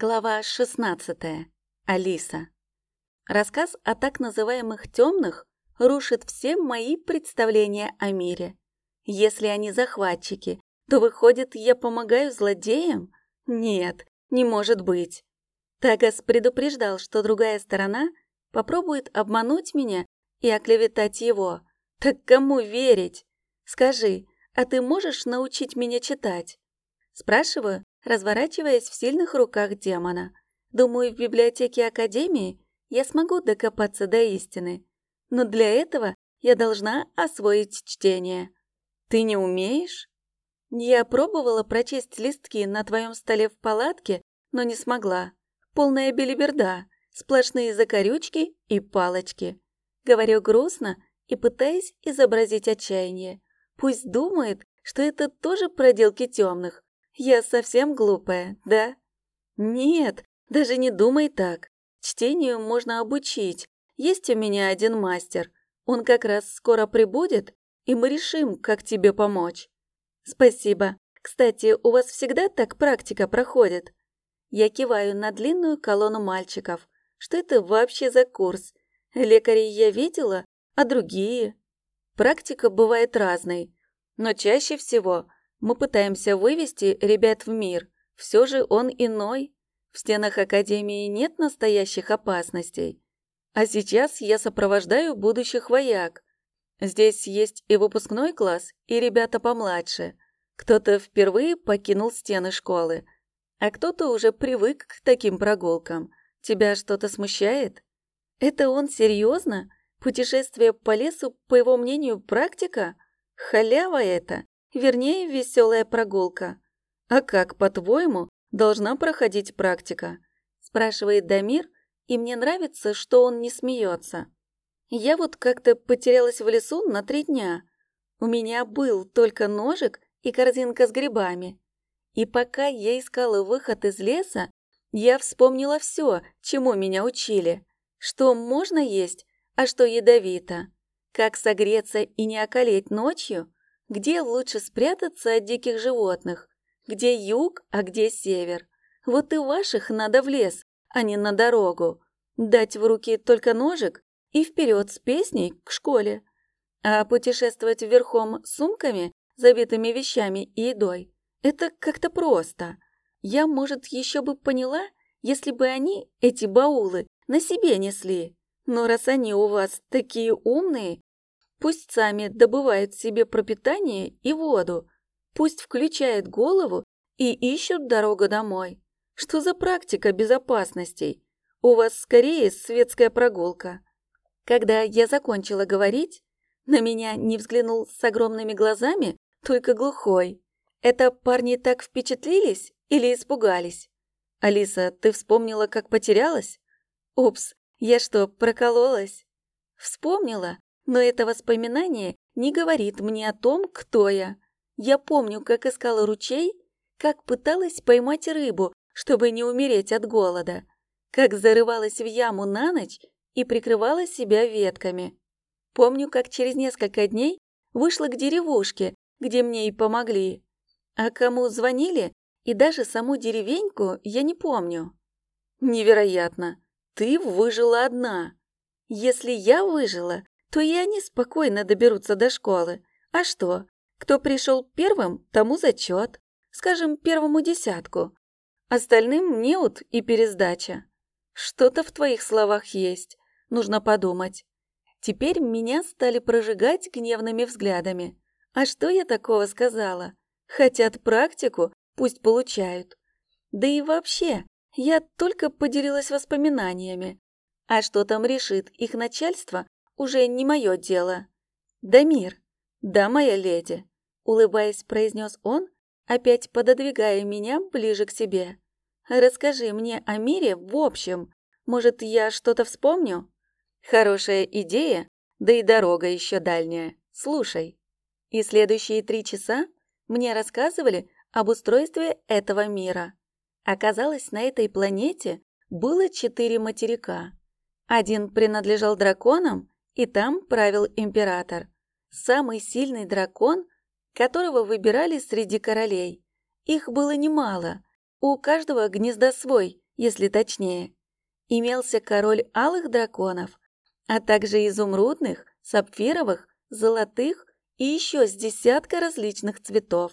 Глава 16. Алиса. Рассказ о так называемых темных рушит все мои представления о мире. Если они захватчики, то выходит, я помогаю злодеям? Нет, не может быть. Тагас предупреждал, что другая сторона попробует обмануть меня и оклеветать его. Так кому верить? Скажи, а ты можешь научить меня читать? Спрашиваю, разворачиваясь в сильных руках демона. Думаю, в библиотеке Академии я смогу докопаться до истины. Но для этого я должна освоить чтение. Ты не умеешь? Я пробовала прочесть листки на твоем столе в палатке, но не смогла. Полная белиберда, сплошные закорючки и палочки. Говорю грустно и пытаясь изобразить отчаяние. Пусть думает, что это тоже проделки темных, я совсем глупая, да? Нет, даже не думай так. Чтению можно обучить. Есть у меня один мастер. Он как раз скоро прибудет, и мы решим, как тебе помочь. Спасибо. Кстати, у вас всегда так практика проходит? Я киваю на длинную колонну мальчиков. Что это вообще за курс? Лекарей я видела, а другие? Практика бывает разной, но чаще всего мы пытаемся вывести ребят в мир, все же он иной. В стенах Академии нет настоящих опасностей. А сейчас я сопровождаю будущих вояк. Здесь есть и выпускной класс, и ребята помладше. Кто-то впервые покинул стены школы, а кто-то уже привык к таким прогулкам. Тебя что-то смущает? Это он серьезно? Путешествие по лесу, по его мнению, практика? Халява это? Вернее, веселая прогулка. А как, по-твоему, должна проходить практика? Спрашивает Дамир, и мне нравится, что он не смеется. Я вот как-то потерялась в лесу на три дня. У меня был только ножик и корзинка с грибами. И пока я искала выход из леса, я вспомнила все, чему меня учили. Что можно есть, а что ядовито. Как согреться и не околеть ночью, где лучше спрятаться от диких животных? Где юг, а где север? Вот и ваших надо в лес, а не на дорогу. Дать в руки только ножик и вперед с песней к школе. А путешествовать верхом сумками, забитыми вещами и едой – это как-то просто. Я, может, еще бы поняла, если бы они, эти баулы, на себе несли. Но раз они у вас такие умные, Пусть сами добывают себе пропитание и воду. Пусть включают голову и ищут дорогу домой. Что за практика безопасностей? У вас скорее светская прогулка. Когда я закончила говорить, на меня не взглянул с огромными глазами, только глухой. Это парни так впечатлились или испугались? Алиса, ты вспомнила, как потерялась? Упс, я что, прокололась? Вспомнила, но это воспоминание не говорит мне о том, кто я. Я помню, как искала ручей, как пыталась поймать рыбу, чтобы не умереть от голода, как зарывалась в яму на ночь и прикрывала себя ветками. Помню, как через несколько дней вышла к деревушке, где мне и помогли. А кому звонили, и даже саму деревеньку я не помню. Невероятно, ты выжила одна. Если я выжила, то и они спокойно доберутся до школы. А что? Кто пришел первым, тому зачет. Скажем, первому десятку. Остальным неуд и пересдача. Что-то в твоих словах есть. Нужно подумать. Теперь меня стали прожигать гневными взглядами. А что я такого сказала? Хотят практику, пусть получают. Да и вообще, я только поделилась воспоминаниями. А что там решит их начальство, уже не мое дело. Дамир, да, моя леди, улыбаясь, произнес он, опять пододвигая меня ближе к себе. Расскажи мне о мире в общем. Может, я что-то вспомню? Хорошая идея, да и дорога еще дальняя. Слушай. И следующие три часа мне рассказывали об устройстве этого мира. Оказалось, на этой планете было четыре материка. Один принадлежал драконам, и там правил император. Самый сильный дракон, которого выбирали среди королей. Их было немало. У каждого гнезда свой, если точнее. Имелся король алых драконов, а также изумрудных, сапфировых, золотых и еще с десятка различных цветов.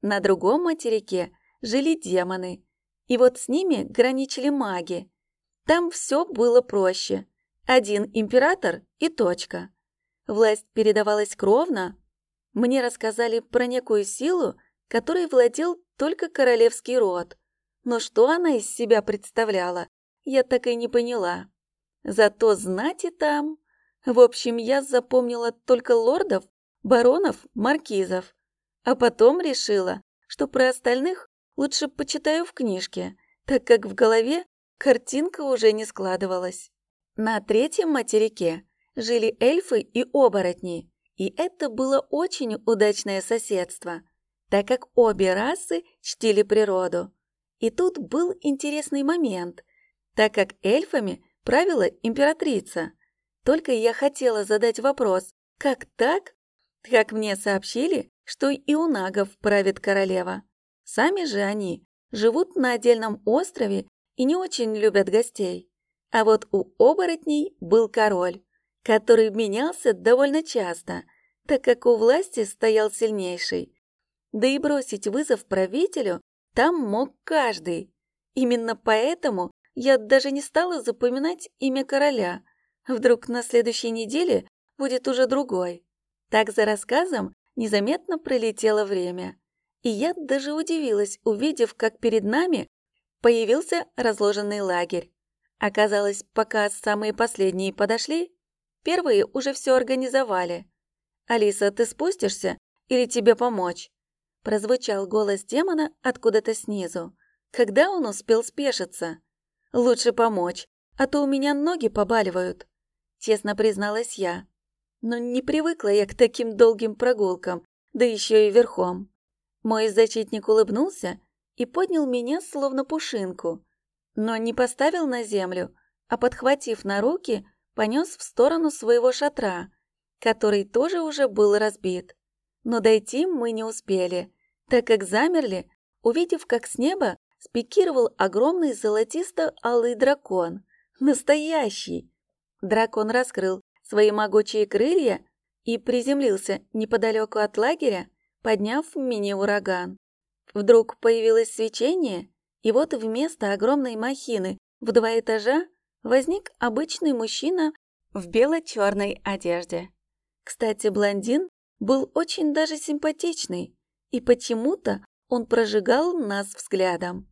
На другом материке жили демоны, и вот с ними граничили маги. Там все было проще. Один император и точка. Власть передавалась кровно. Мне рассказали про некую силу, которой владел только королевский род. Но что она из себя представляла, я так и не поняла. Зато знати там... В общем, я запомнила только лордов, баронов, маркизов. А потом решила, что про остальных лучше почитаю в книжке, так как в голове картинка уже не складывалась. На третьем материке жили эльфы и оборотни, и это было очень удачное соседство, так как обе расы чтили природу. И тут был интересный момент, так как эльфами правила императрица. Только я хотела задать вопрос, как так? Как мне сообщили, что и у нагов правит королева. Сами же они живут на отдельном острове и не очень любят гостей. А вот у оборотней был король, который менялся довольно часто, так как у власти стоял сильнейший. Да и бросить вызов правителю там мог каждый. Именно поэтому я даже не стала запоминать имя короля. Вдруг на следующей неделе будет уже другой. Так за рассказом незаметно пролетело время. И я даже удивилась, увидев, как перед нами появился разложенный лагерь. Оказалось, пока самые последние подошли, первые уже все организовали. «Алиса, ты спустишься или тебе помочь?» Прозвучал голос демона откуда-то снизу. Когда он успел спешиться? «Лучше помочь, а то у меня ноги побаливают», — честно призналась я. Но не привыкла я к таким долгим прогулкам, да еще и верхом. Мой защитник улыбнулся и поднял меня словно пушинку, но не поставил на землю, а подхватив на руки, понес в сторону своего шатра, который тоже уже был разбит. Но дойти мы не успели, так как замерли, увидев, как с неба спикировал огромный золотисто-алый дракон. Настоящий! Дракон раскрыл свои могучие крылья и приземлился неподалеку от лагеря, подняв мини-ураган. Вдруг появилось свечение, и вот вместо огромной махины в два этажа возник обычный мужчина в бело-черной одежде. Кстати, блондин был очень даже симпатичный, и почему-то он прожигал нас взглядом.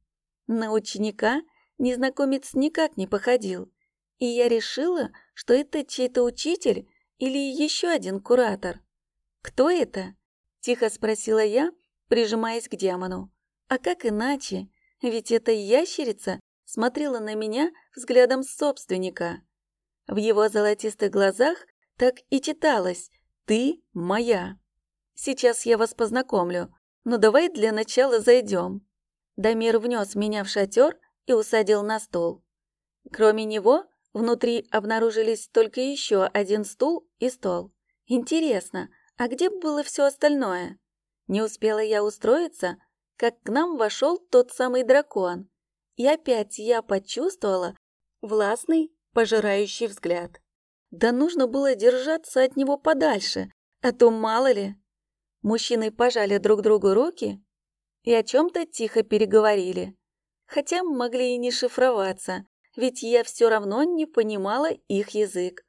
На ученика незнакомец никак не походил, и я решила, что это чей-то учитель или еще один куратор. «Кто это?» – тихо спросила я, прижимаясь к демону. «А как иначе? Ведь эта ящерица смотрела на меня взглядом собственника. В его золотистых глазах так и читалось «Ты моя». Сейчас я вас познакомлю, но давай для начала зайдем. Дамир внес меня в шатер и усадил на стол. Кроме него, Внутри обнаружились только еще один стул и стол. Интересно, а где было все остальное? Не успела я устроиться, как к нам вошел тот самый дракон. И опять я почувствовала властный, пожирающий взгляд. Да нужно было держаться от него подальше, а то мало ли. Мужчины пожали друг другу руки и о чем-то тихо переговорили. Хотя могли и не шифроваться, ведь я все равно не понимала их язык.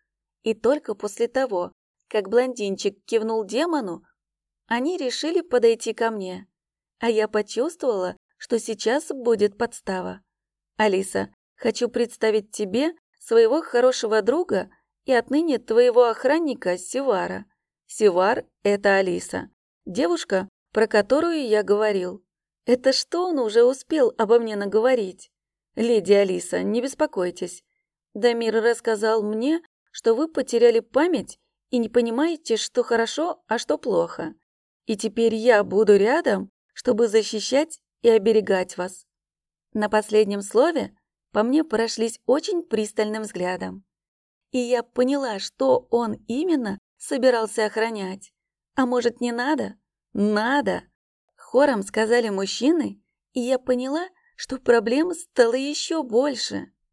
И только после того, как блондинчик кивнул демону, они решили подойти ко мне. А я почувствовала, что сейчас будет подстава. «Алиса, хочу представить тебе своего хорошего друга и отныне твоего охранника Сивара. Сивар — это Алиса, девушка, про которую я говорил. Это что он уже успел обо мне наговорить?» «Леди Алиса, не беспокойтесь. Дамир рассказал мне, что вы потеряли память и не понимаете, что хорошо, а что плохо. И теперь я буду рядом, чтобы защищать и оберегать вас». На последнем слове по мне прошлись очень пристальным взглядом. И я поняла, что он именно собирался охранять. А может, не надо? Надо! Хором сказали мужчины, и я поняла, что проблем стало еще больше.